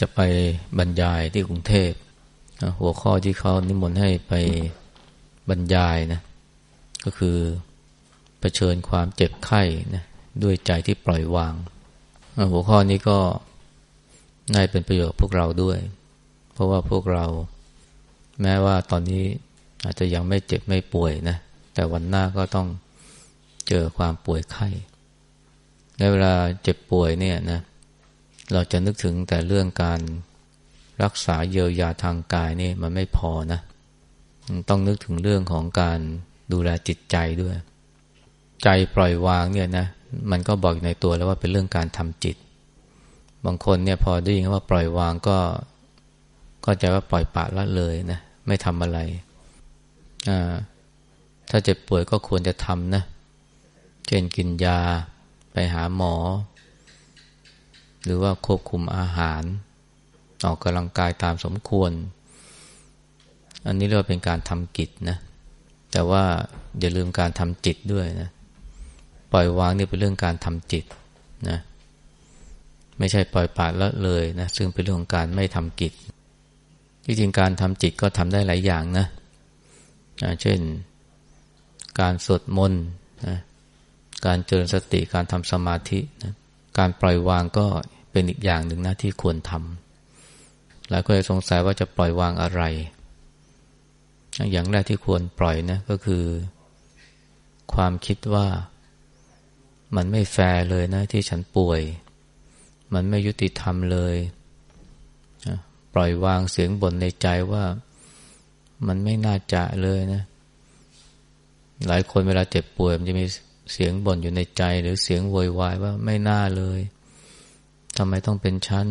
จะไปบรรยายที่กรุงเทพหัวข้อที่เขานิมนต์ให้ไปบรรยายนะก็คือเผชิญความเจ็บไข้นะด้วยใจที่ปล่อยวาง หัวข้อนี้ก็น่าเป็นประโยชน์พวกเราด้วย เพราะว่าพวกเราแม้ว่าตอนนี้อาจจะยังไม่เจ็บไม่ป่วยนะแต่วันหน้าก็ต้องเจอความป่วยไข้ในเวลาเจ็บป่วยเนี่ยนะเเราจะนึกถึงแต่เรื่องการรักษาเยียวยาทางกายนี่มันไม่พอนะ ต้องนึกถึงเรื่องของการดูแลจิตใจด้วย ใจปล่อยวางเนี่ยนะ มันก็บอกในตัวแล้วว่าเป็นเรื่องการทำจิต บางคนเนี่ยพอได้ยินว่าปล่อยวางก็ก็จะว่าปล่อยปะละเลยนะไม่ทำอะไรอ่าถ้าเจ็บป่วยก็ควรจะทำนะ เช่นกินยาไปหาหมอ หรือว่าควบคุมอาหาร ออกกำลังกายตามสมควร อันนี้เรียกว่าเป็นการทำกิจนะ แต่ว่าอย่าลืมการทำจิตด้วยนะ ปล่อยวางนี่เป็นเรื่องการทำจิตนะไม่ใช่ปล่อยปละละเลยนะซึ่งเป็นเรื่องของการไม่ทำกิจ ที่จริงการทำจิตก็ทำได้หลายอย่างนะเช่น การสวดมนต์นะการเจริญสติการทำสมาธินะการปล่อยวางก็ เป็นอีกอย่างหนึ่งนะที่ควรทำหลายคนสงสัยว่าจะปล่อยวางอะไร อย่างแรกที่ควรปล่อยนะก็คือ ความคิดว่ามันไม่แฟร์เลยนะที่ฉันป่วย มันไม่ยุติธรรมเลย ปล่อยวางเสียงบ่นในใจว่ามันไม่น่าจะเลยนะ หลายคนเวลาเจ็บป่วยมันจะมีเสียงบ่นอยู่ในใจ หรือเสียงโวยวายว่าไม่น่าเลย ทำไมต้องเป็นชั้น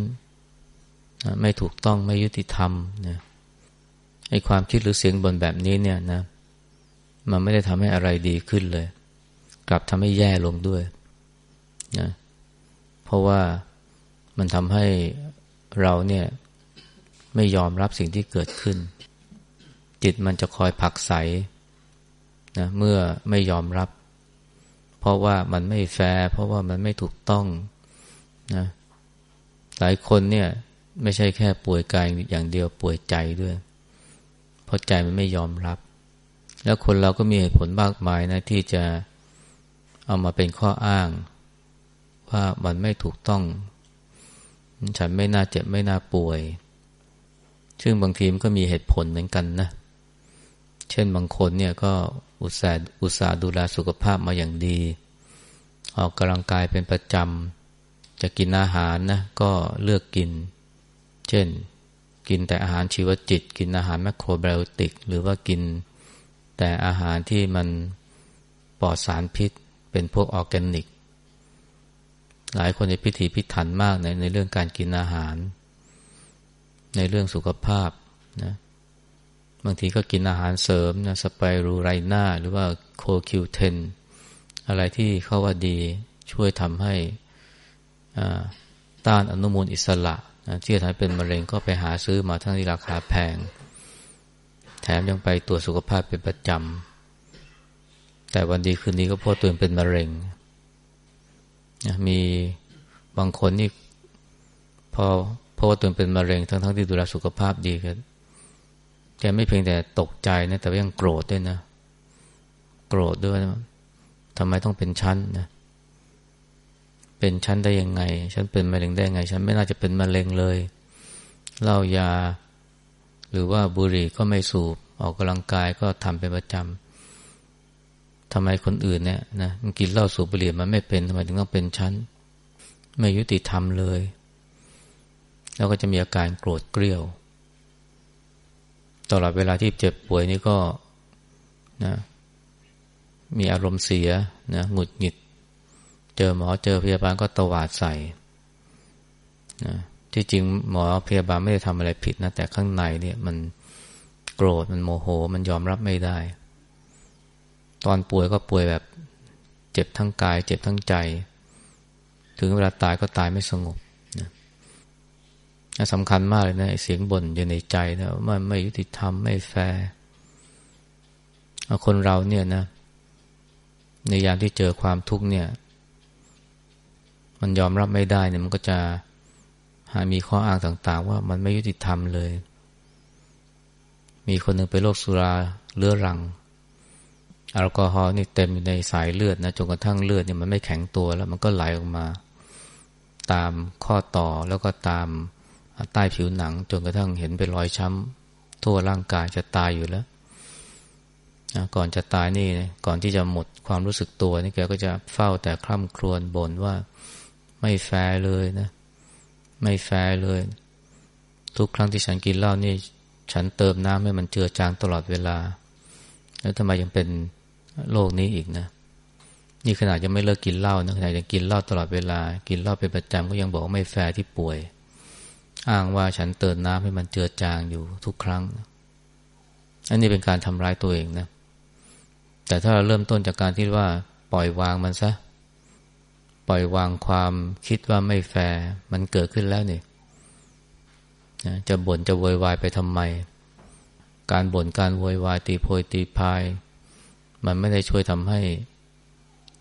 ไม่ถูกต้องไม่ยุติธรรมนะไอความคิดหรือเสียงบนแบบนี้เนี่ยนะ มันไม่ได้ทำให้อะไรดีขึ้นเลย กลับทำให้แย่ลงด้วยนะเพราะว่ามันทำให้เราเนี่ยไม่ยอมรับสิ่งที่เกิดขึ้น จิตมันจะคอยผักใสนะเมื่อไม่ยอมรับ เพราะว่ามันไม่แฟร์เพราะว่ามันไม่ถูกต้องนะ หลายคนเนี่ยไม่ใช่แค่ป่วยกายอย่างเดียวป่วยใจด้วย เพราะใจมันไม่ยอมรับ แล้วคนเราก็มีเหตุผลมากมายนะที่จะเอามาเป็นข้ออ้าง ว่ามันไม่ถูกต้อง ฉันไม่น่าเจ็บไม่น่าป่วย ซึ่งบางทีมันก็มีเหตุผลเหมือนกันนะ เช่นบางคนเนี่ยก็อุตส่าห์อุตส่าห์ดูแลสุขภาพมาอย่างดี ออกกำลังกายเป็นประจำ จะกินอาหารนะก็เลือกกิน เช่น กินแต่อาหารชีวจิต กินอาหาร macrobiotic หรือว่ากินแต่อาหารที่มันปลอดสารพิษ เป็นพวกออร์แกนิก หลายคนจะพิถีพิถันมากในในเรื่องการกินอาหาร ในเรื่องสุขภาพนะบางทีก็กินอาหารเสริมนะ spirulina หรือว่าโคคิวเทนอะไรที่เขาว่าดีช่วยทำให้ ต้านอนุมูลอิสระนะที่จะทำให้เป็นมะเร็งก็ไปหาซื้อมาทั้งที่ราคาแพง แถมยังไปตรวจสุขภาพเป็นประจำแต่วันดีคืนนี้ก็พบตัวเองเป็นมะเร็งนะมีบางคนนี่พอเพราะว่าตัวเป็นมะเร็งทั้งๆทที่ดูแลสุขภาพดีครับแกไม่เพียงแต่ตกใจนะแต่ยังโกรธด้วยนะ โกรธด้วยนะทำไมต้องเป็นชั้นนะ เป็นชั้นได้ยังไง ฉันเป็นมะเร็งได้ยังไง ฉันไม่น่าจะเป็นมะเร็งเลยเหล้ายา หรือว่าบุหรี่ก็ไม่สูบ ออกกำลังกายก็ทำเป็นประจำทำไมคนอื่นเนี่ยนะมันกินเหล้าสูบบุหรี่มันไม่เป็นทำไมถึงต้องเป็นชั้น ไม่ยุติธรรมเลย แล้วก็จะมีอาการโกรธเกรี้ยว ตลอดเวลาที่เจ็บป่วยนี่ก็นะมีอารมณ์เสียนะหงุดหงิด เจอหมอเจอพยาบาลก็ตวาดใส่นะที่จริงหมอพยาบาลไม่ได้ทำอะไรผิดนะ แต่ข้างในเนี่ยมันโกรธมันโมโห มันยอมรับไม่ได้ ตอนป่วยก็ป่วยแบบเจ็บทั้งกาย เจ็บทั้งใจ ถึงเวลาตายก็ตายไม่สงบสำคัญมากเลยนะเสียงบ่นอยู่ในใจนะว่าไม่ยุติธรรมไม่แฟร์คนเราเนี่ยนะ ในยามที่เจอความทุกข์เนี่ย มันยอมรับไม่ได้เนี่ยมันก็จะหามีข้ออ้างต่าง ๆ ว่ามันไม่ยุติธรรมเลย มีคนหนึ่งไปโรคสุราเรื้อรังแอลกอฮอล์นี่เต็มอยู่ในสายเลือดนะจนกระทั่งเลือดเนี่ยมันไม่แข็งตัวแล้วมันก็ไหลออกมา ตามข้อต่อแล้วก็ตามใต้ผิวหนัง จนกระทั่งเห็นเป็นรอยช้ำทั่วร่างกายจะตายอยู่แล้วก่อนจะตายนี่ก่อนที่จะหมดความรู้สึกตัวนี่แกก็จะเฝ้าแต่คร่ำครวญบ่นว่า ไม่แฟร์เลยนะ ไม่แฟร์เลย ทุกครั้งที่ฉันกินเหล้านี่ ฉันเติมน้ำให้มันเจือจางตลอดเวลา แล้วทำไมยังเป็นโรคนี้อีกนะ นี่ขนาดยังไม่เลิกกินเหล้านะขนาดยังกินเหล้าตลอดเวลา กินเหล้าเป็นประจำก็ยังบอกว่าไม่แฟร์ที่ป่วย อ้างว่าฉันเติมน้ำให้มันเจือจางอยู่ทุกครั้ง อันนี้เป็นการทำร้ายตัวเองนะ แต่ถ้าเราเริ่มต้นจากการที่ว่าปล่อยวางมันซะ ปล่อยวางความคิดว่าไม่แฟร์มันเกิดขึ้นแล้วเนี่ยจะบ่นจะโวยวายไปทำไม การบ่นการโวยวายตีโพยตีพาย มันไม่ได้ช่วยทำให้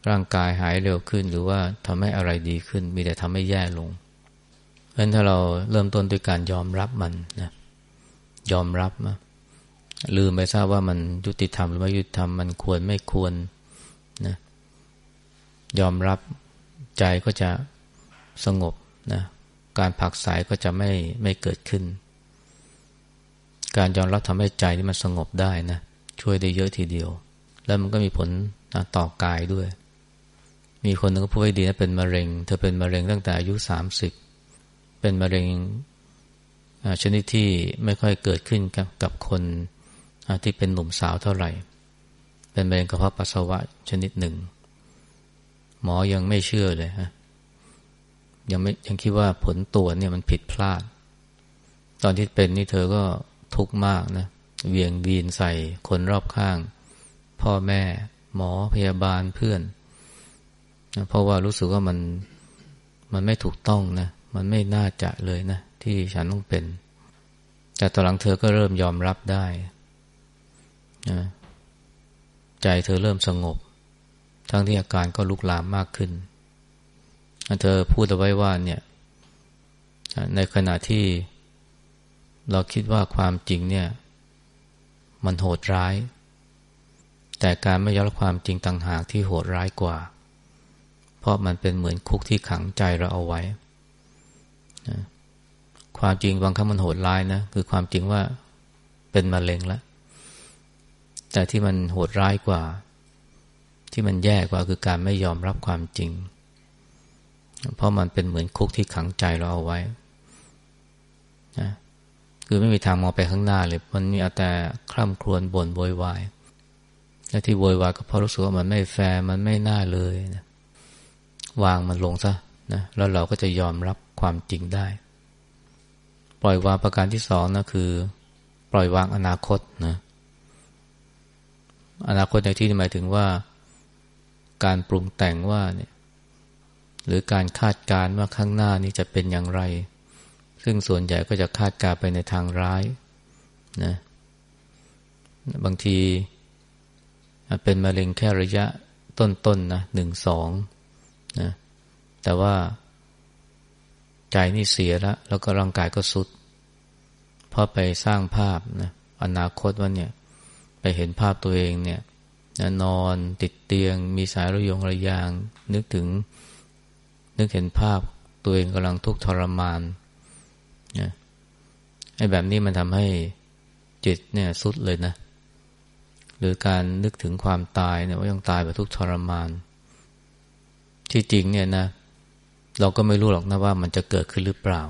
ร่างกายหายเร็วขึ้น หรือว่าทำให้อะไรดีขึ้น มีแต่ทำให้แย่ลงเพราะฉะนั้นถ้าเราเริ่มต้นด้วยการยอมรับมันนะยอมรับนะลืมไปทราบว่ามันยุติธรรมหรือไม่ยุติธรรมมันควรไม่ควรนะยอมรับ ใจก็จะสงบนะการผักสายก็จะไม่ไม่เกิดขึ้น การยอมรับทำให้ใจที่มันสงบได้นะช่วยได้เยอะทีเดียว แล้วมันก็มีผลนะต่อกายด้วย มีคนหนึ่งก็พูดไว้ดีนะเป็นมะเร็ง เธอเป็นมะเร็งตั้งแต่อายุสามสิบเป็นมะเร็งชนิดที่ไม่ค่อยเกิดขึ้นกับกับคนที่เป็นหนุ่มสาวเท่าไหร่ เป็นมะเร็งกระเพาะปัสสาวะชนิดหนึ่ง หมอยังไม่เชื่อเลยฮะยังไม่ยังคิดว่าผลตรวจเนี่ยมันผิดพลาด ตอนที่เป็นนี่เธอก็ทุกข์มากนะเวียงวีนใส่คนรอบข้าง พ่อแม่ หมอพยาบาลเพื่อนนะเพราะว่ารู้สึกว่ามันมันไม่ถูกต้องนะมันไม่น่าจะเลยนะที่ฉันต้องเป็น แต่ตอนหลังเธอก็เริ่มยอมรับได้นะใจเธอเริ่มสงบ ทั้งที่อาการก็ลุกลามมากขึ้น เธอพูดเอาไว้ว่าเนี่ย ในขณะที่เราคิดว่าความจริงเนี่ย มันโหดร้าย แต่การไม่ยอมรับความจริงต่างหากที่โหดร้ายกว่า เพราะมันเป็นเหมือนคุกที่ขังใจเราเอาไว้ความจริงบางครั้งมันโหดร้ายนะคือความจริงว่าเป็นมะเร็งแล้วแต่ที่มันโหดร้ายกว่า ที่มันแย่กว่าคือการไม่ยอมรับความจริง เพราะมันเป็นเหมือนคุกที่ขังใจเราเอาไว้นะคือไม่มีทางมองไปข้างหน้าเลยมันมีแต่คร่ำครวญบ่นโวยวายและที่โวยวายก็เพราะรู้สึกว่ามันไม่แฟร์มันไม่น่าเลยนะวางมันลงซะนะแล้วเราก็จะยอมรับความจริงได้ ปล่อยวางประการที่สองนะคือ ปล่อยวางอนาคตนะอนาคตในที่นี้หมายถึงว่า การปรุงแต่งว่าเนี่ยหรือการคาดการณ์ว่าข้างหน้านี้จะเป็นอย่างไร ซึ่งส่วนใหญ่ก็จะคาดการไปในทางร้ายนะบางทีเป็นมะเร็งแค่ระยะต้นๆนนะหนึ่งสองนะแต่ว่าใจนี่เสียแล้วแล้วก็ร่างกายก็สุดเพราะไปสร้างภาพนะอนาคตว่าเนี่ย ไปเห็นภาพตัวเองเนี่ย นอนติดเตียง มีสายระยงระยาง นึกถึง นึกเห็นภาพตัวเองกำลังทุกข์ทรมานนะไอ้แบบนี้มันทำให้จิตเนี่ยสุดเลยนะ หรือการนึกถึงความตายเนี่ยว่ายังตายแบบทุกข์ทรมาน ที่จริงเนี่ยนะเราก็ไม่รู้หรอกนะว่ามันจะเกิดขึ้นหรือเปล่า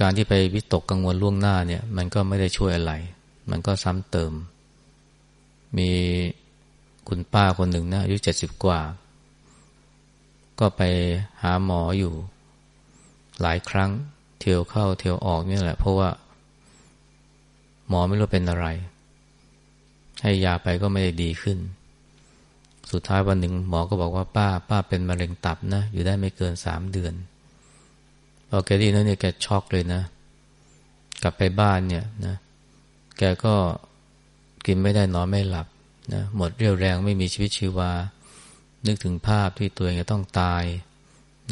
การที่ไปวิตกกังวลล่วงหน้าเนี่ย มันก็ไม่ได้ช่วยอะไร มันก็ซ้ำเติม มีคุณป้าคนหนึ่งนะอายุเจ็ดสิบกว่า ก็ไปหาหมออยู่ หลายครั้ง เที่ยวเข้าเที่ยวออกนี่แหละ เพราะว่า หมอไม่รู้เป็นอะไร ให้ยาไปก็ไม่ได้ดีขึ้น สุดท้ายวันหนึ่งหมอก็บอกว่าป้า ป้าเป็นมะเร็งตับนะ อยู่ได้ไม่เกินสามเดือนพอแกดีนั้นเนี่ยแกช็อกเลยนะ กลับไปบ้านเนี่ยนะ แกก็ กินไม่ได้นอนไม่หลับนะหมดเรี่ยวแรงไม่มีชีวิตชีวา นึกถึงภาพที่ตัวเองจะต้องตาย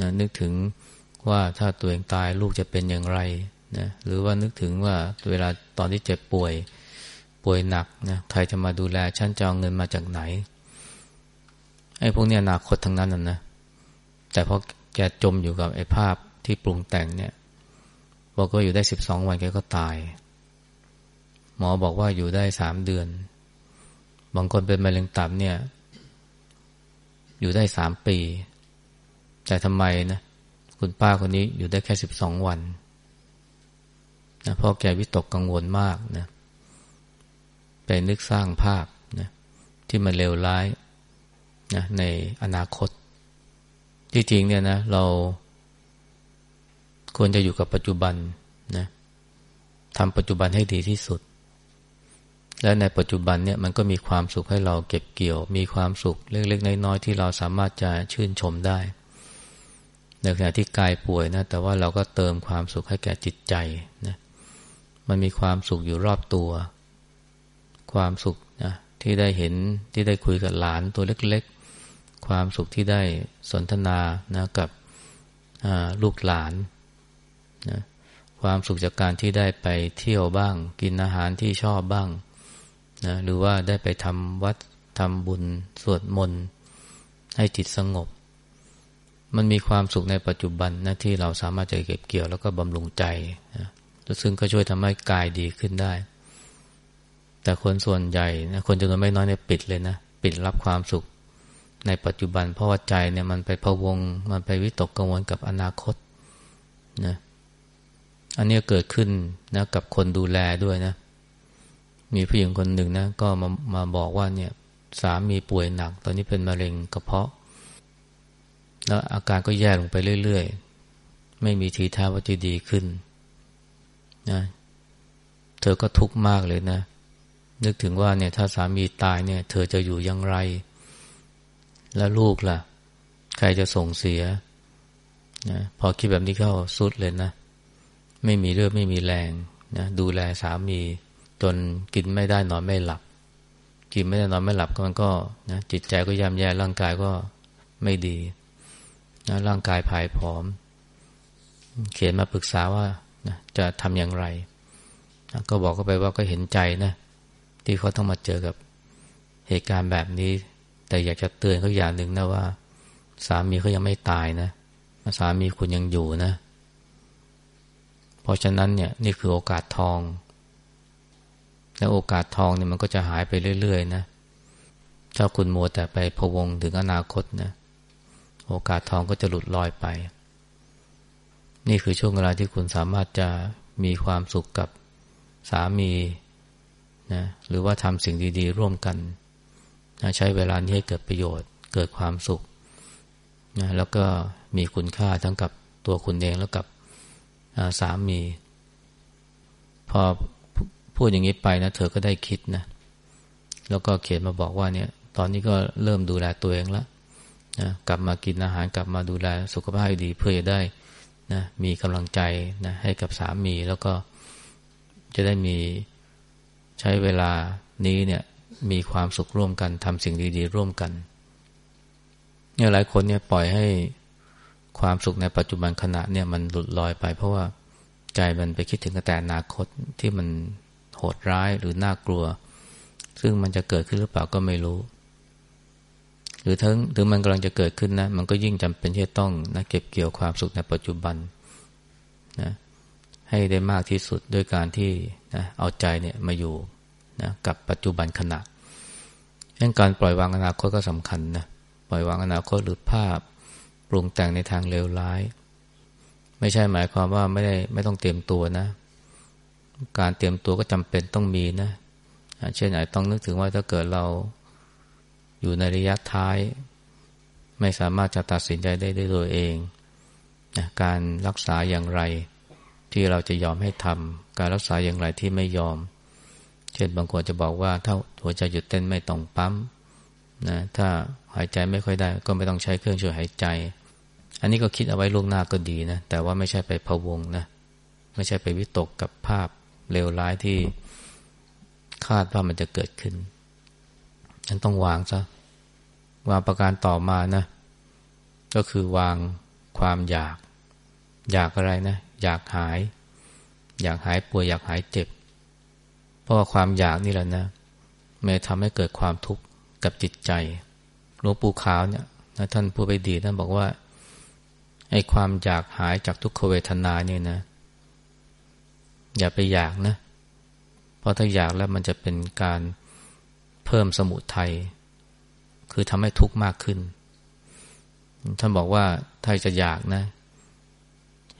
นะนึกถึงว่าถ้าตัวเองตายลูกจะเป็นอย่างไรนะหรือว่านึกถึงว่าเวลาตอนที่เจ็บป่วยป่วยหนักนะใครจะมาดูแลฉันจะเอาเงินมาจากไหนไอ้พวกนี้อนาคตทั้งนั้นนะนะแต่พอแกจมอยู่กับไอ้ภาพที่ปรุงแต่งเนี่ยบอกว่าอยู่ได้สิบสองวันแกก็ตาย มอบอกว่าอยู่ได้สามเดือน บางคนเป็นมะเร็งตับเนี่ย อยู่ได้สามปี แต่ทำไมนะ คุณป้าคนนี้อยู่ได้แค่สิบสองวันนะเพราะแกวิตกกังวลมากนะไปนึกสร้างภาพนะที่มันเลวร้ายนะในอนาคต ที่จริงเนี่ยนะ เราควรจะอยู่กับปัจจุบันนะทำปัจจุบันให้ดีที่สุด และในปัจจุบันเนี่ยมันก็มีความสุขให้เราเก็บเกี่ยว มีความสุขเล็กๆน้อยๆที่เราสามารถจะชื่นชมได้ ในขณะที่กายป่วยนะแต่ว่าเราก็เติมความสุขให้แก่จิตใจนะมันมีความสุขอยู่รอบตัว ความสุขนะที่ได้เห็นที่ได้คุยกับหลานตัวเล็กๆ ความสุขที่ได้สนทนานะกับลูกหลานนะความสุขจากการที่ได้ไปเที่ยวบ้าง กินอาหารที่ชอบบ้าง นะหรือว่าได้ไปทำวัดทำบุญสวดมนต์ให้จิตสงบ มันมีความสุขในปัจจุบันนะที่เราสามารถจะเก็บเกี่ยวแล้วก็บำรุงใจนะซึ่งก็ช่วยทำให้กายดีขึ้นได้ แต่คนส่วนใหญ่นะคนจำนวนไม่น้อยเนี่ยปิดเลยนะปิดรับความสุขในปัจจุบันเพราะว่าใจเนี่ยมันไปพะวง มันไปวิตกกังวลกับอนาคตนะอันนี้เกิดขึ้นนะกับคนดูแลด้วยนะ มีผู้หญิงคนหนึ่งนะก็มามาบอกว่าเนี่ยสามีป่วยหนัก ตอนนี้เป็นมะเร็งกระเพาะ แล้วอาการก็แย่ลงไปเรื่อยๆ ไม่มีทีท่าว่าจะดีขึ้นนะเธอก็ทุกข์มากเลยนะ นึกถึงว่าเนี่ยถ้าสามีตายเนี่ย เธอจะอยู่อย่างไร แล้วลูกล่ะ ใครจะส่งเสียนะพอคิดแบบนี้เข้าสุดเลยนะ ไม่มีเลือดไม่มีแรงนะดูแลสามี จนกินไม่ได้นอนไม่หลับ กินไม่ได้นอนไม่หลับก็มันก็นะจิตใจก็ย่ำแย่ร่างกายก็ไม่ดีนะร่างกายผายผอม เขียนมาปรึกษาว่านะจะทำอย่างไรนะก็บอกเขาไปว่าก็เห็นใจนะที่เขาต้องมาเจอกับเหตุการณ์แบบนี้ แต่อยากจะเตือนเขาอย่างหนึ่งนะว่า สามีเขายังไม่ตายนะสามีคุณยังอยู่นะ เพราะฉะนั้นเนี่ยนี่คือโอกาสทอง และโอกาสทองเนี่ยมันก็จะหายไปเรื่อยๆนะถ้าคุณมัวแต่ไปพวงถึงอนาคตนะโอกาสทองก็จะหลุดลอยไป นี่คือช่วงเวลาที่คุณสามารถจะมีความสุขกับสามีนะหรือว่าทำสิ่งดีๆ ร่วมกันนะใช้เวลานี้ให้เกิดประโยชน์ เกิดความสุขนะแล้วก็มีคุณค่าทั้งกับตัวคุณเองแล้วกับสามี พอ พูดอย่างนี้ไปนะเธอก็ได้คิดนะ แล้วก็เขียนมาบอกว่าเนี่ย ตอนนี้ก็เริ่มดูแลตัวเองแล้วนะกลับมากินอาหารกลับมาดูแลสุขภาพดีเพื่อจะได้นะมีกำลังใจนะให้กับสามีแล้วก็จะได้มีใช้เวลานี้เนี่ยมีความสุขร่วมกันทำสิ่งดี ๆ ร่วมกันเนี่ยหลายคนเนี่ยปล่อยให้ความสุขในปัจจุบันขณะเนี่ยมันหลุดลอยไป เพราะว่าใจมันไปคิดถึงแต่อนาคตที่มัน หดร้ายหรือน่ากลัว ซึ่งมันจะเกิดขึ้นหรือเปล่าก็ไม่รู้ หรือถึงถึงมันกำลังจะเกิดขึ้นนะ มันก็ยิ่งจำเป็นที่จะต้องนะเก็บเกี่ยวความสุขในปัจจุบันนะให้ได้มากที่สุดด้วยการที่นะเอาใจเนี่ยมาอยู่นะกับปัจจุบันขณะดังการปล่อยวางอนาคตก็สำคัญนะปล่อยวางอนาคตหรือภาพปรุงแต่งในทางเลวร้าย ไม่ใช่หมายความว่าไม่ได้ไม่ต้องเตรียมตัวนะ การเตรียมตัวก็จำเป็นต้องมีนะ เช่นไหนต้องนึกถึงว่าถ้าเกิดเราอยู่ในระยะท้าย ไม่สามารถจะตัดสินใจได้ด้วยตัวเองนะการรักษาอย่างไรที่เราจะยอมให้ทำการรักษาอย่างไรที่ไม่ยอม เช่นบางคนจะบอกว่าถ้าหัวใจหยุดเต้นไม่ต้องปั๊มนะถ้าหายใจไม่ค่อยได้ ก็ไม่ต้องใช้เครื่องช่วยหายใจ อันนี้ก็คิดเอาไว้ล่วงหน้าก็ดีนะแต่ว่าไม่ใช่ไปพะวงนะไม่ใช่ไปวิตกกับภาพ เลวร้ายที่คาดว่ามันจะเกิดขึ้นฉันต้องวางซะวางประการต่อมานะ ก็คือวางความอยาก อยากอะไรนะ อยากหาย อยากหายป่วยอยากหายเจ็บ เพราะว่าความอยากนี่แหละนะมันทำให้เกิดความทุกข์กับจิตใจหลวงปู่ขาวเนี่ยท่านผู้ไปดีท่านบอกว่าไอ้ความอยากหายจากทุกขเวทนาเนี่ยนะ อย่าไปอยากนะ เพราะถ้าอยากแล้วมันจะเป็นการเพิ่มสมุทัยคือทำให้ทุกข์มากขึ้น ท่านบอกว่าถ้าจะอยากนะ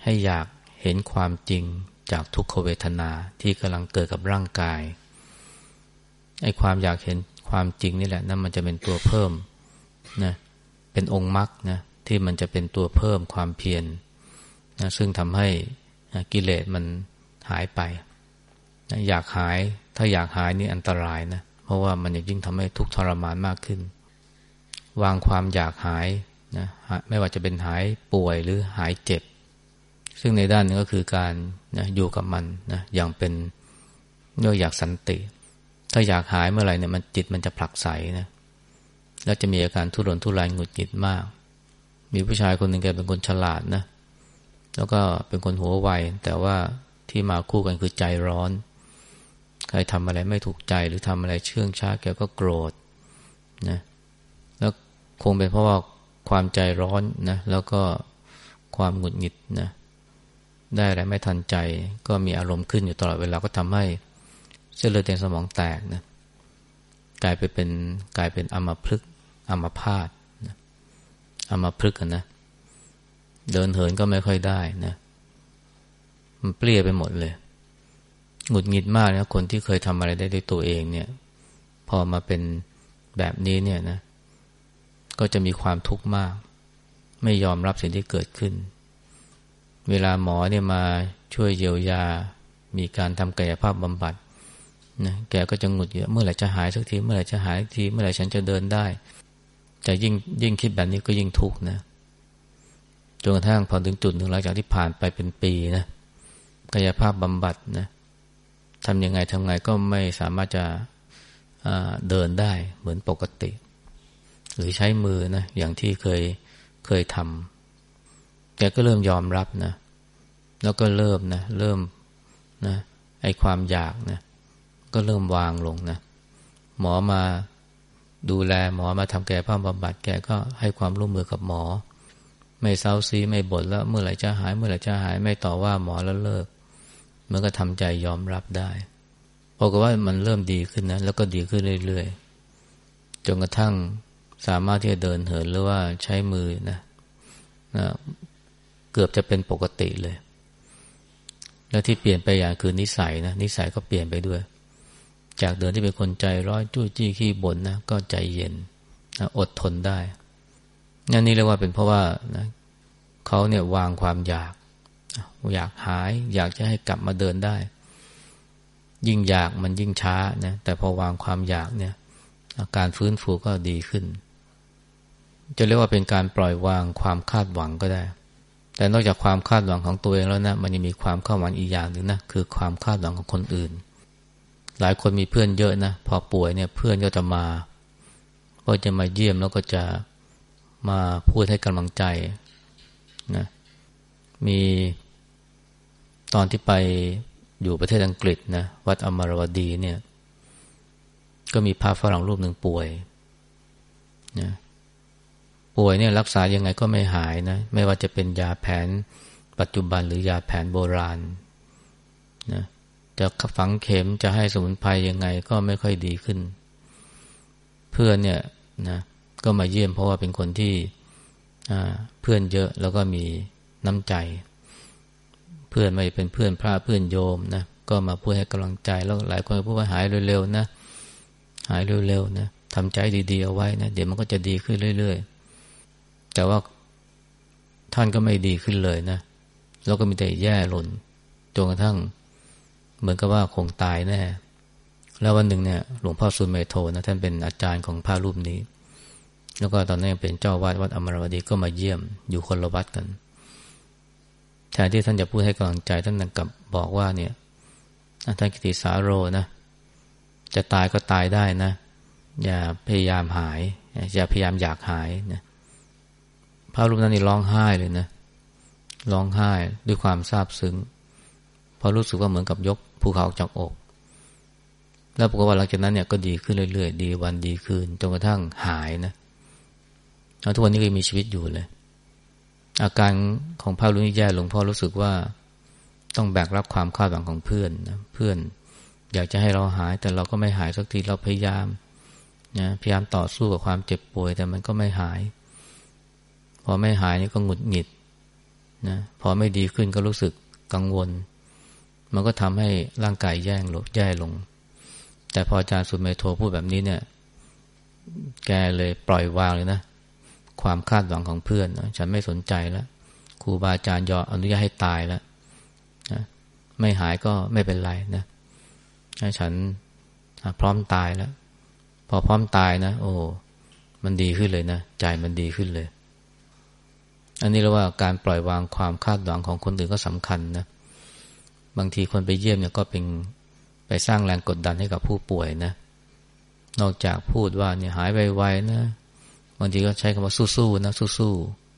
ให้อยากเห็นความจริงจากทุกขเวทนาที่กำลังเกิดกับร่างกายไอ้ความอยากเห็นความจริงนี่แหละนั่นมันจะเป็นตัวเพิ่มนะเป็นองค์มรรคนะที่มันจะเป็นตัวเพิ่มความเพียรนะซึ่งทำให้กิเลสมัน หายไป อยากหายถ้าอยากหายนี่อันตรายนะ เพราะว่ามันยิ่งทำให้ทุกข์ทรมานมากขึ้น วางความอยากหายนะไม่ว่าจะเป็นหายป่วยหรือหายเจ็บ ซึ่งในด้านนึงก็คือการนะอยู่กับมันนะอย่างเป็นเนื่ออยากสันติ ถ้าอยากหายเมื่อไหร่เนี่ยมันจิตมันจะผลักไสนะแล้วจะมีอาการทุรนทุรายหงุดหงิดมาก มีผู้ชายคนหนึ่งแกเป็นคนฉลาดนะ แล้วก็เป็นคนหัวไวแต่ว่า ที่มาคู่กันคือใจร้อน ใครทำอะไรไม่ถูกใจหรือทำอะไรเชื่องช้าแกก็โกรธนะแล้วคงเป็นเพราะว่าความใจร้อนนะแล้วก็ความหงุดหงิดนะได้อะไรไม่ทันใจ ก็มีอารมณ์ขึ้นอยู่ตลอดเวลาก็ทำให้เส้นเลือดในสมองแตกนะกลายไปเป็นกลายเป็นอมพฤกอมพาตนะอมพฤกษ์นะเดินเหินก็ไม่ค่อยได้นะ มันเปรี้ยไปหมดเลย หงุดหงิดมากนะคนที่เคยทำอะไรได้ด้วยตัวเองเนี่ย พอมาเป็นแบบนี้เนี่ยนะ ก็จะมีความทุกข์มาก ไม่ยอมรับสิ่งที่เกิดขึ้น เวลาหมอเนี่ยมาช่วยเยียวยา มีการทำกายภาพบำบัดนะแกก็จะหงุดหงิดเมื่อไหร่จะหายสักที เมื่อไหร่จะหายที เมื่อไหร่ฉันจะเดินได้จะยิ่งยิ่งคิดแบบนี้ก็ยิ่งทุกข์นะจนกระทั่งพอถึงจุดหนึ่งหลังจากที่ผ่านไปเป็นปีนะ กายภาพบำบัดนะทำยังไงทำไงก็ไม่สามารถจะเดินได้เหมือนปกติ หรือใช้มือนะอย่างที่เคยเคยทำแกก็เริ่มยอมรับนะ แล้วก็เริ่มนะเริ่มนะไอความอยากนะก็เริ่มวางลงนะหมอมาดูแลหมอมาทำแก่พ้าบำบัดแกก็ให้ความร่วมมือกับหมอ ไม่เศร้าซีไม่บ่นแล้วเมื่อไหร่จะหาย เมื่อไหร่จะหายไม่ต่อว่าหมอแล้วเลิก มื่อก็ทำใจยอมรับได้เพอกว่ามันเริ่มดีขึ้นนะ แล้วก็ดีขึ้นเรื่อยๆ จนกระทั่งสามารถที่จะเดินเหินหรือว่าใช้มือนะนะเกือบจะเป็นปกติเลย แล้วที่เปลี่ยนไปอย่างคือนิสัยนะ นิสัยก็เปลี่ยนไปด้วย จากเดิมที่เป็นคนใจร้อนจู้จี้ขี้บ่นนะ ก็ใจเย็นนะอดทนได้นั่นนี่เรียกว่าเป็นเพราะว่านะเขาเนี่ยวางความอยาก อยากหาย อยากจะให้กลับมาเดินได้ ยิ่งอยากมันยิ่งช้านะแต่พอวางความอยากเนี่ย อาการฟื้นฟูก็ดีขึ้น จะเรียกว่าเป็นการปล่อยวางความคาดหวังก็ได้ แต่นอกจากความคาดหวังของตัวเองแล้วนะมันยังมีความคาดหวังอีกอย่างหนึ่งนะคือความคาดหวังของคนอื่น หลายคนมีเพื่อนเยอะนะพอป่วยเนี่ยเพื่อนก็จะมาก็จะมาเยี่ยมแล้วก็จะมาพูดให้กำลังใจนะมี ตอนที่ไปอยู่ประเทศอังกฤษนะวัดอมรวดีเนี่ย ก็มีพระฝรั่งรูปหนึ่งป่วยนะป่วยเนี่ยรักษายังไงก็ไม่หายนะ ไม่ว่าจะเป็นยาแผนปัจจุบันหรือยาแผนโบราณนะจะฝังเข็มจะให้สมุนไพรยังไงก็ไม่ค่อยดีขึ้น เพื่อนเนี่ยนะก็มาเยี่ยมเพราะว่าเป็นคนที่เพื่อนเยอะแล้วก็มีน้ำใจ เพื่อนไม่เป็นเพื่อนพระเพื่อนโยมนะก็มาพูดให้กำลังใจแล้วหลายคนพูดว่าหายเร็วๆนะหายเร็วๆนะทำใจดีๆเอาไว้นะเดี๋ยวมันก็จะดีขึ้นเรื่อย ๆ แต่ว่าท่านก็ไม่ดีขึ้นเลยนะแล้วก็มีแต่แย่ลงจนกระทั่ง เหมือนกับว่าคงตายแน่แล้ววันหนึ่งเนี่ยหลวงพ่อสุนเมโทนะท่านเป็นอาจารย์ของพระรูปนี้ แล้วก็ตอนนั้นเป็นเจ้าวาดวัดอมรวดีก็มาเยี่ยมอยู่คนละวัดกัน แทนที่ท่านจะพูดให้กำลังใจท่านนั่งกับบอกว่าเนี่ยท่านกิติสาโรนะ จะตายก็ตายได้นะ อย่าพยายามหาย อย่าพยายามอยากหายนะพระรูปนั้นนี่ร้องไห้เลยนะร้องไห้ด้วยความซาบซึ้งเพราะรู้สึกว่าเหมือนกับยกภูเขาจากอก แล้วปรากฏว่าหลังจากนั้นเนี่ยก็ดีขึ้นเรื่อยๆ ดีวันดีคืนจนกระทั่งหายนะทุกวันนี้ก็มีชีวิตอยู่เลย อาการของพระรุ่นนี้แย่ลงพราะรู้สึกว่าต้องแบกรับความคาดหวังของเพื่อนนะเพื่อนอยากจะให้เราหาย แต่เราก็ไม่หายสักทีเราพยายามนะพยายามต่อสู้กับความเจ็บป่วย แต่มันก็ไม่หาย พอไม่หายนี่ก็หงุดหงิดนะพอไม่ดีขึ้นก็รู้สึกกังวล มันก็ทำให้ร่างกายแย่งลงแย่ลง แต่พออาจารย์สุเมโทพูดแบบนี้เนี่ย แกเลยปล่อยวางเลยนะ ความคาดหวังของเพื่อนนะฉันไม่สนใจแล้วครูบาอาจารย์ยออนุญาตให้ตายแล้วนะไม่หายก็ไม่เป็นไรนะฉันพร้อมตายแล้ว พอพร้อมตายนะ โอ้มันดีขึ้นเลยนะใจมันดีขึ้นเลย อันนี้เรียกว่าการปล่อยวางความคาดหวังของคนอื่นก็สำคัญนะบางทีคนไปเยี่ยมเนี่ยก็เป็นไปสร้างแรงกดดันให้กับผู้ป่วยนะ นอกจากพูดว่าเนี่ยหายไวๆนะ บางทีก็ใช้คำว่าสู้ๆนะสู้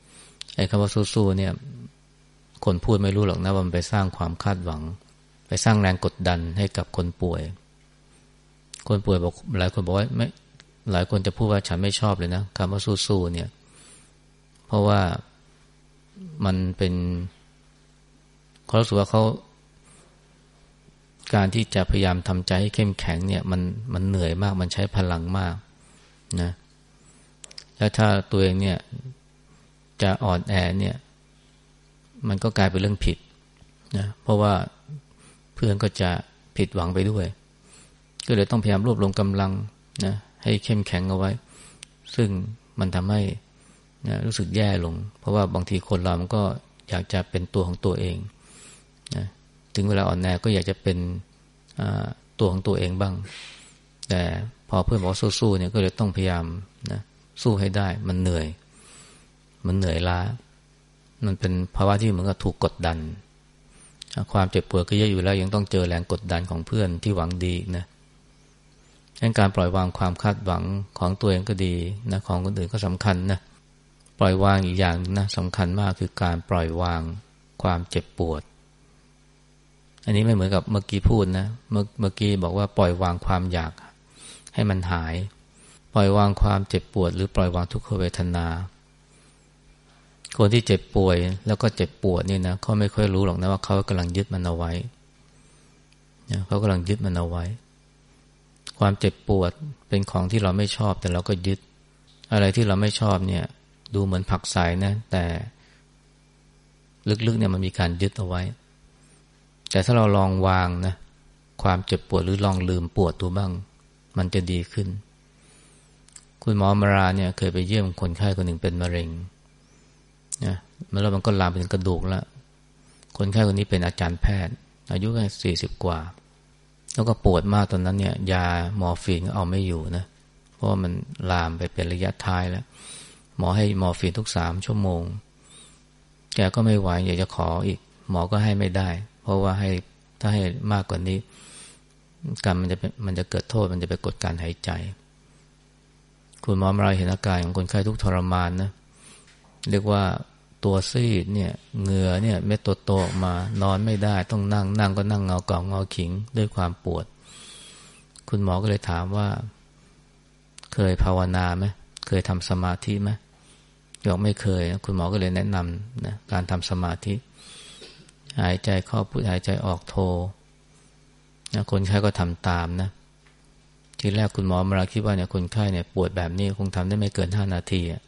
ๆไอ้คำว่าสู้ๆเนี่ย คนพูดไม่รู้หรอกนะว่ามันไปสร้างความคาดหวัง ไปสร้างแรงกดดันให้กับคนป่วย คนป่วยบอกหลายคนบอกว่าไม่หลายคนจะพูดว่าฉันไม่ชอบเลยนะคำว่าสู้ๆเนี่ย เพราะว่ามันเป็นเขารู้สึกว่าเขาการที่จะพยายามทำใจให้เข้มแข็งเนี่ย มันมันเหนื่อยมากมันใช้พลังมากนะ แล้วถ้าตัวเองเนี่ยจะอ่อนแอเนี่ย มันก็กลายเป็นเรื่องผิดนะเพราะว่าเพื่อนก็จะผิดหวังไปด้วย ก็เลยต้องพยายามรวบรวมกำลังนะให้เข้มแข็งเอาไว้ ซึ่งมันทำให้นะรู้สึกแย่ลง เพราะว่าบางทีคนเรามันก็อยากจะเป็นตัวของตัวเองนะถึงเวลาอ่อนแอก็อยากจะเป็นตัวของตัวเองบ้าง แต่พอเพื่อนบอกสู้ๆเนี่ยก็เลยต้องพยายามนะ สู้ให้ได้ มันเหนื่อย มันเหนื่อยล้า มันเป็นภาวะที่เหมือนกับถูกกดดัน ความเจ็บปวดก็เยอะอยู่แล้วยังต้องเจอแรงกดดันของเพื่อนที่หวังดีนะดังการปล่อยวางความคาดหวังของตัวเองก็ดีนะของคนอื่นก็สำคัญนะปล่อยวางอีกอย่างนะสำคัญมากคือการปล่อยวางความเจ็บปวด อันนี้ไม่เหมือนกับเมื่อกี้พูดนะเมื่อเมื่อกี้บอกว่าปล่อยวางความอยากให้มันหาย ปล่อยวางความเจ็บปวด หรือปล่อยวางทุกขเวทนา คนที่เจ็บป่วยแล้วก็เจ็บปวดนี่นะเขาไม่ค่อยรู้หรอกนะว่าเขากำลังยึดมันเอาไว้เขากำลังยึดมันเอาไว้ ความเจ็บปวดเป็นของที่เราไม่ชอบแต่เราก็ยึด อะไรที่เราไม่ชอบเนี่ย ดูเหมือนผักใสนะ แต่ลึกๆเนี่ยมันมีการยึดเอาไว้ แต่ถ้าเราลองวางนะ ความเจ็บปวดหรือลองลืมปวดตัวบ้าง มันจะดีขึ้น คุณหมอมาราเนี่ยเคยไปเยี่ยมคนไข้คนหนึ่งเป็นมะเร็งนะแล้วมันก็ลามไปถึงกระดูกแล้ว คนไข้คนนี้เป็นอาจารย์แพทย์ อายุแค่สี่สิบกว่า แล้วก็ปวดมากตอนนั้นเนี่ย ยามอร์ฟีนก็เอาไม่อยู่นะ เพราะมันลามไปเป็นระยะท้ายแล้ว หมอให้มอร์ฟีนทุกสามชั่วโมง แกก็ไม่ไหวอยากจะขออีก หมอก็ให้ไม่ได้ เพราะว่าให้ถ้าให้มากกว่านี้กรรมมันจะมันจะเกิดโทษมันจะไปกดการหายใจ คุณหมอมาเห็นอาการของคนไข้ทุกทรมานนะเรียกว่าตัวซีดเนี่ยเหงื่อเนี่ยเม็ดโตออกมานอนไม่ได้ต้องนั่งนั่งก็นั่งเงาก่าเงาขิงด้วยความปวด คุณหมอก็เลยถามว่า เคยภาวนาไหมเคยทำสมาธิไหมบอกไม่เคย คุณหมอก็เลยแนะนำนะการทำสมาธิ หายใจเข้าพุทหายใจออกโทนะคนไข้ก็ทำตามนะ ทีแรกคุณหมอมาคิดว่าเนี่ยคนไข้เนี่ยปวดแบบนี้คงทำได้ไม่เกินห้านาทีอะ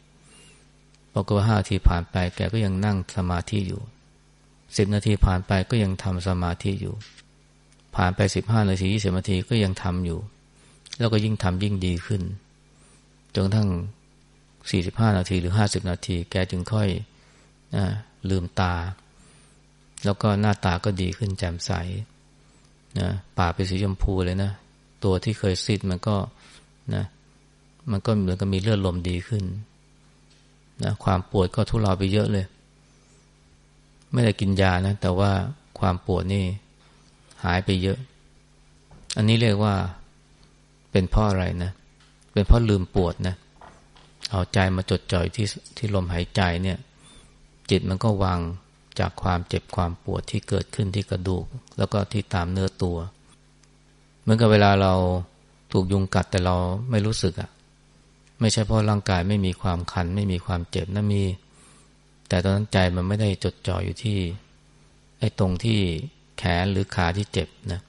พอกว่าห้านาทีผ่านไปแกก็ยังนั่งสมาธิอยู่สิบนาทีผ่านไปก็ยังทำสมาธิอยู่ ผ่านไปสิบห้านาทียี่สิบนาทีก็ยังทำอยู่ แล้วก็ยิ่งทำยิ่งดีขึ้นจนทั้งสี่สิบห้านาทีหรือห้าสิบนาที แกจึงค่อยอลืมตา แล้วก็หน้าตาก็ดีขึ้นแจ่มใสนะปากเป็นสีชมพูเลยนะ ตัวที่เคยซีดมันก็นะมันก็เหมือนกับมีเลือดลมดีขึ้นนะความปวดก็ทุเลาไปเยอะเลย ไม่ได้กินยานะ แต่ว่าความปวดนี่หายไปเยอะ อันนี้เรียกว่าเป็นเพราะอะไรนะ เป็นเพราะลืมปวดนะ เอาใจมาจดจ่อยที่ที่ลมหายใจเนี่ย จิตมันก็วางจากความเจ็บความปวดที่เกิดขึ้นที่กระดูก แล้วก็ที่ตามเนื้อตัว มือนกับเวลาเราถูกยุงกัดแต่เราไม่รู้สึกอะ่ะ ไม่ใช่เพราะร่างกายไม่มีความคัน ไม่มีความเจ็บนะมี แต่ตอนนั้นใจมันไม่ได้จดจ่ออยู่ที่ไอ้ตรงที่แขนหรือขาที่เจ็บนะ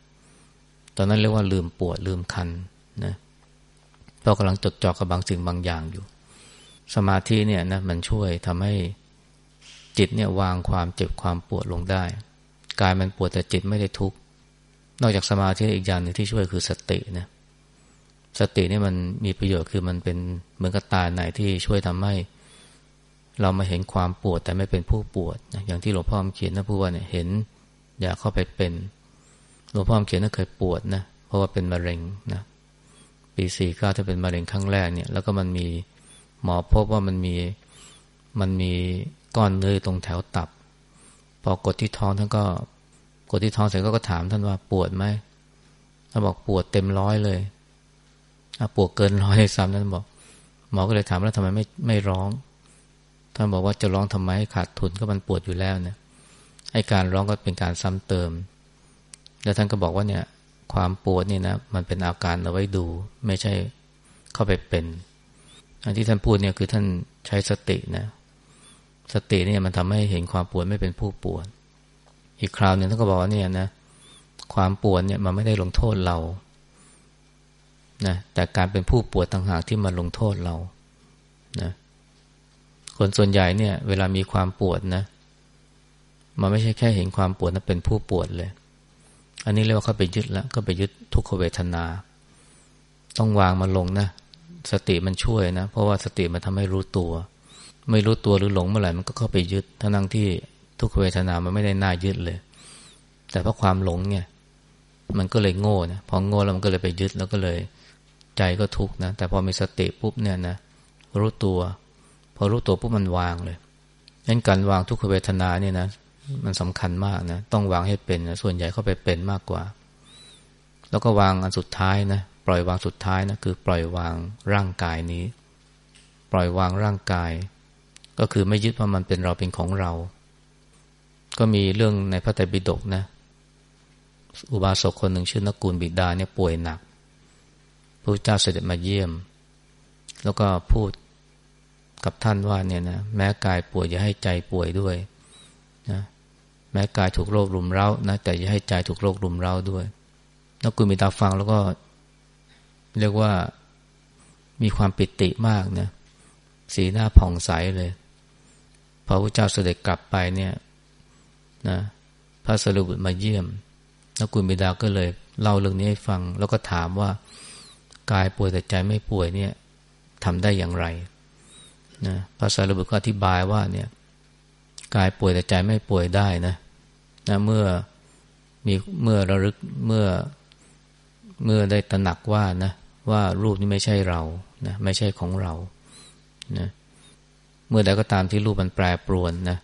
ตอนนั้นเรียกว่าลืมปวดลืมคันนะเพราะกำลังจดจ่อกับบางสิ่งบางอย่างอยู่ สมาธิเนี่ยนะมันช่วยทำให้จิตเนี่ยวางความเจ็บความปวดลงได้ กายมันปวดแต่จิตไม่ได้ทุกข์ นอกจากสมาธิอีกอย่างหนึ่งที่ช่วยคือสตินะสตินี่มันมีประโยชน์คือมันเป็นเหมือนกับตาไหนที่ช่วยทำให้ เรามาเห็นความปวดแต่ไม่เป็นผู้ปวดนะอย่างที่หลวงพ่อเขียนนะพูดว่าเนี่ยเห็น อย่าเข้าไปเป็น หลวงพ่อเขียนน่าเคยปวดนะเพราะว่าเป็นมะเร็งนะปีสี่เก้าถ้าเป็นมะเร็งครั้งแรกเนี่ย แล้วก็มันมีหมอพบว่ามันมีมันมีก้อนเนื้อตรงแถวตับ พอกดที่ท้องท่านก็ กดที่ท้องเสร็จก็ถามท่านว่าปวดไหมท่านบอกปวดเต็มร้อยเลยปวดเกินร้อยเลยซ้ำท่านบอก หมอก็เลยถามแล้วทำไมไม่ไม่ร้อง ท่านบอกว่าจะร้องทำไมขาดทุนก็มันปวดอยู่แล้วเนี่ยไอการร้องก็เป็นการซ้ำเติม แล้วท่านก็บอกว่าเนี่ย ความปวดนี่นะมันเป็นอาการเอาไว้ดู ไม่ใช่เข้าไปเป็น อันที่ท่านพูดเนี่ยคือท่านใช้สตินะ สติเนี่ยมันทำให้เห็นความปวดไม่เป็นผู้ปวด อีกคราวหนึ่งท่านก็บอกว่าเนี่ยนะความปวดเนี่ยมันไม่ได้ลงโทษเรานะแต่การเป็นผู้ปวดต่างหากที่มันลงโทษเรานะคนส่วนใหญ่เนี่ย เวลามีความปวดนะมันไม่ใช่แค่เห็นความปวดนั้นเป็นผู้ปวดเลย อันนี้เรียกว่าเขาไปยึดแล้วก็ไปยึดทุกขเวทนา ต้องวางมันลงนะสติมันช่วยนะ เพราะว่าสติมันทำให้รู้ตัว ไม่รู้ตัวหรือหลงเมื่อไหร่มันก็เข้าไปยึดทั้งนั้นที่ ทุกเวทนามันไม่ได้น่ายึดเลย แต่เพราะความหลงเนี่ย มันก็เลยโง่นะพอโง่แล้วมันก็เลยไปยึดแล้วก็เลยใจก็ทุกข์นะ แต่พอมีสติปุ๊บเนี่ยนะรู้ตัว พอรู้ตัวปุ๊บมันวางเลยงั้นการวางทุกขเวทนาเนี่ยนะมันสำคัญมากนะต้องวางให้เป็นนะส่วนใหญ่เข้าไปเป็นมากกว่า แล้วก็วางอันสุดท้ายนะปล่อยวางสุดท้ายนะคือ ปล่อยวางร่างกายนี้ ปล่อยวางร่างกาย ก็คือไม่ยึดว่ามันเป็นเราเป็นของเรา ก็มีเรื่องในพระไตรปิฎกนะ อุบาสกคนหนึ่งชื่อนกูลบิดาเนี่ยป่วยหนักพระเจ้าเสด็จมาเยี่ยม แล้วก็พูดกับท่านว่าเนี่ยนะแม้กายป่วยอย่าให้ใจป่วยด้วยนะแม้กายถูกโรครุมเร้านะแต่อย่าให้ใจถูกโรครุมเร้าด้วยนกุลบิดาฟังแล้วก็ เรียกว่ามีความปิติมากนะสีหน้าผ่องใสเลยพระพุทธเจ้าเสด็จกลับไปเนี่ย นะพระสรุปมาเยี่ยมแล้วกุณบิดาก็เลยเล่าเรื่องนี้ให้ฟัง แล้วก็ถามว่ากายป่วยแต่ใจไม่ป่วยเนี่ยทำได้อย่างไรนะพระสารีบุตรก็อธิบายว่าเนี่ยกายป่วยแต่ใจไม่ป่วยได้นะนะเมื่อมีเมื่อระลึกเมื่อเมื่อได้ตระหนักว่านะว่ารูปนี้ไม่ใช่เรานะไม่ใช่ของเรานะเมื่อใดก็ตามที่รูปมันแปรปรวนนะ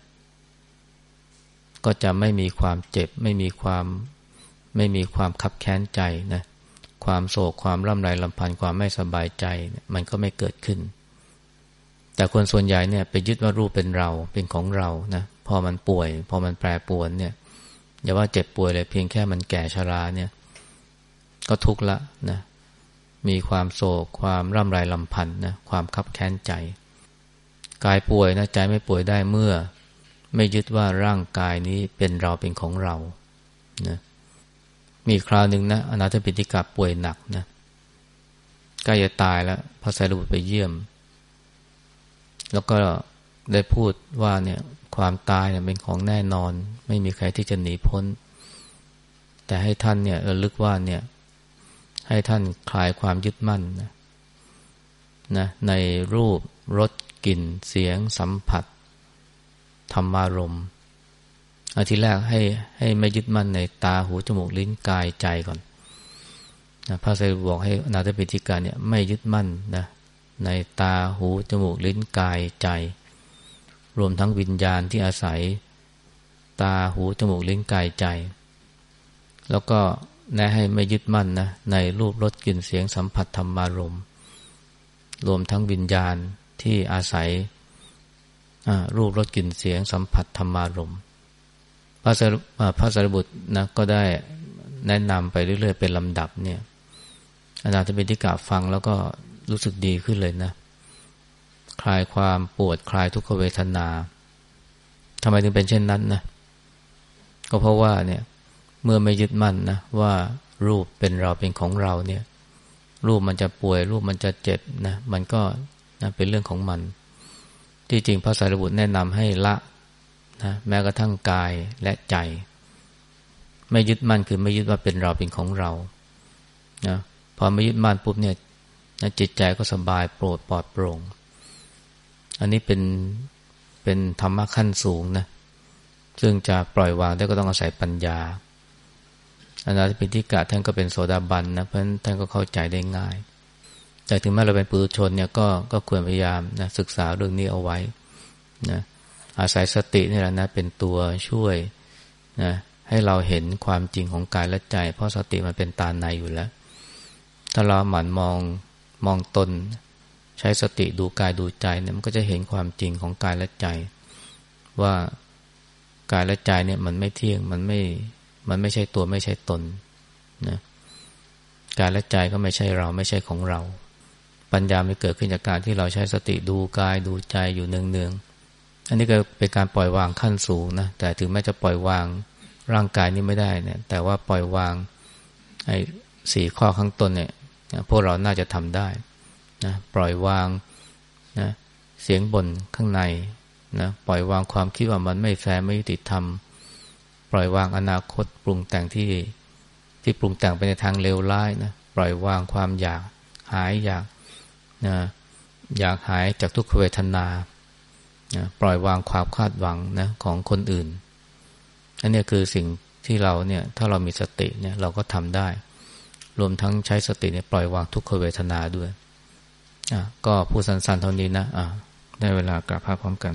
ก็จะไม่มีความเจ็บ ไม่มีความไม่มีความขับแค้นใจนะความโศกความร่ำไรลำพันธ์ความไม่สบายใจ มันก็ไม่เกิดขึ้น แต่คนส่วนใหญ่เนี่ยไปยึดว่ารูปเป็นเราเป็นของเรานะพอมันป่วย พอมันแปรปวนเนี่ยอย่าว่าเจ็บป่วยเลยเพียงแค่มันแก่ชราเนี่ย ก็ทุกข์ละนะมีความโศกความร่ำไรลำพันธ์นะความขับแค้นใจ กายป่วยนะใจไม่ป่วยได้เมื่อ ไม่ยึดว่าร่างกายนี้เป็นเราเป็นของเรานะมีคราวหนึ่งนะอนาถปิฎกาป่วยหนักนะใกล้จะตายแล้วพระไตรบุตรไปเยี่ยม แล้วก็ได้พูดว่าเนี่ยความตายเนี่ยเป็นของแน่นอน ไม่มีใครที่จะหนีพ้น แต่ให้ท่านเนี่ยระลึกว่าเนี่ย ให้ท่านคลายความยึดมั่นนะนะในรูปรสกลิ่นเสียงสัมผัส ธรรมารมอันที่แรกให้ให้ไม่ยึดมั่นในตาหูจมูกลิ้นกายใจก่อนนะพระไตรบอกให้นาถปิฎกาเนี่ยไม่ยึดมั่นนะในตาหูจมูกลิ้นกายใจ รวมทั้งวิญญาณที่อาศัย ตาหูจมูกลิ้นกายใจ แล้วก็แนะให้ไม่ยึดมั่นนะในรูปรสกลิ่นเสียงสัมผัสธรรมารมรวมทั้งวิญญาณที่อาศัย รูปรสกลิ่นเสียงสัมผัสธรรมารมพระสรพระสารบุตรนะก็ได้แนะนำไปเรื่อยๆเป็นลำดับเนี่ยอาจารย์จะเป็นที่กาฟังแล้วก็รู้สึกดีขึ้นเลยนะ คลายความปวดคลายทุกขเวทนาทำไมถึงเป็นเช่นนั้นนะก็เพราะว่าเนี่ยเมื่อไม่ยึดมั่นนะว่ารูปเป็นเราเป็นของเราเนี่ย รูปมันจะป่วย รูปมันจะเจ็บนะมันก็นะเป็นเรื่องของมัน ที่จริงพระสารีบุตรแนะนำให้ละนะแม้กระทั่งกายและใจ ไม่ยึดมั่นคือไม่ยึดว่าเป็นเราเป็นของเรานะพอไม่ยึดมั่นปุ๊บเนี่ยนะจิตใจก็สบายโปรดปลอดโปร่ง อันนี้เป็นเป็นธรรมะขั้นสูงนะซึ่งจะปล่อยวางได้ก็ต้องอาศัยปัญญาอนาถปิฎกะท่านก็เป็นโสดาบันนะเพราะท่านก็เข้าใจได้ง่าย แต่ถึงแม้เราเป็นปุถุชนเนี่ยก็ก็ควรพยายามนะศึกษาเรื่องนี้เอาไว้นะอาศัยสตินี่แหละนะเป็นตัวช่วยนะให้เราเห็นความจริงของกายและใจ เพราะสติมันเป็นตาในอยู่แล้ว ถ้าเราหมั่นมองมองตน ใช้สติดูกายดูใจเนี่ยมันก็จะเห็นความจริงของกายและใจ ว่ากายและใจเนี่ยมันไม่เที่ยงมันไม่มันไม่ใช่ตัวไม่ใช่ตนนะกายและใจก็ไม่ใช่เราไม่ใช่ของเรา ปัญญาไม่เกิดขึ้นจากการที่เราใช้สติดูกายดูใจอยู่เนืองๆอันนี้ก็เป็นการปล่อยวางขั้นสูงนะแต่ถึงแม้จะปล่อยวางร่างกายนี้ไม่ได้เนี่ย แต่ว่าปล่อยวางไอ้สี่ข้อข้างต้นเนี่ยพวกเราน่าจะทำได้นะปล่อยวางนะเสียงบ่นข้างในนะปล่อยวางความคิดว่ามันไม่แฟร์ไม่ยุติธรรม ปล่อยวางอนาคตปรุงแต่งที่ที่ปรุงแต่งไปในทางเลวร้ายนะปล่อยวางความอยากหายอยาก นะอยากหายจากทุกขเวทนานะปล่อยวางความคาดหวังนะของคนอื่น อันนี้คือสิ่งที่เราเนี่ยถ้าเรามีสติเนี่ยเราก็ทำได้ รวมทั้งใช้สติเนี่ยปล่อยวางทุกขเวทนาด้วย อะก็พูดสั้นๆเท่านี้นะอะได้เวลากลับภาพพร้อมกัน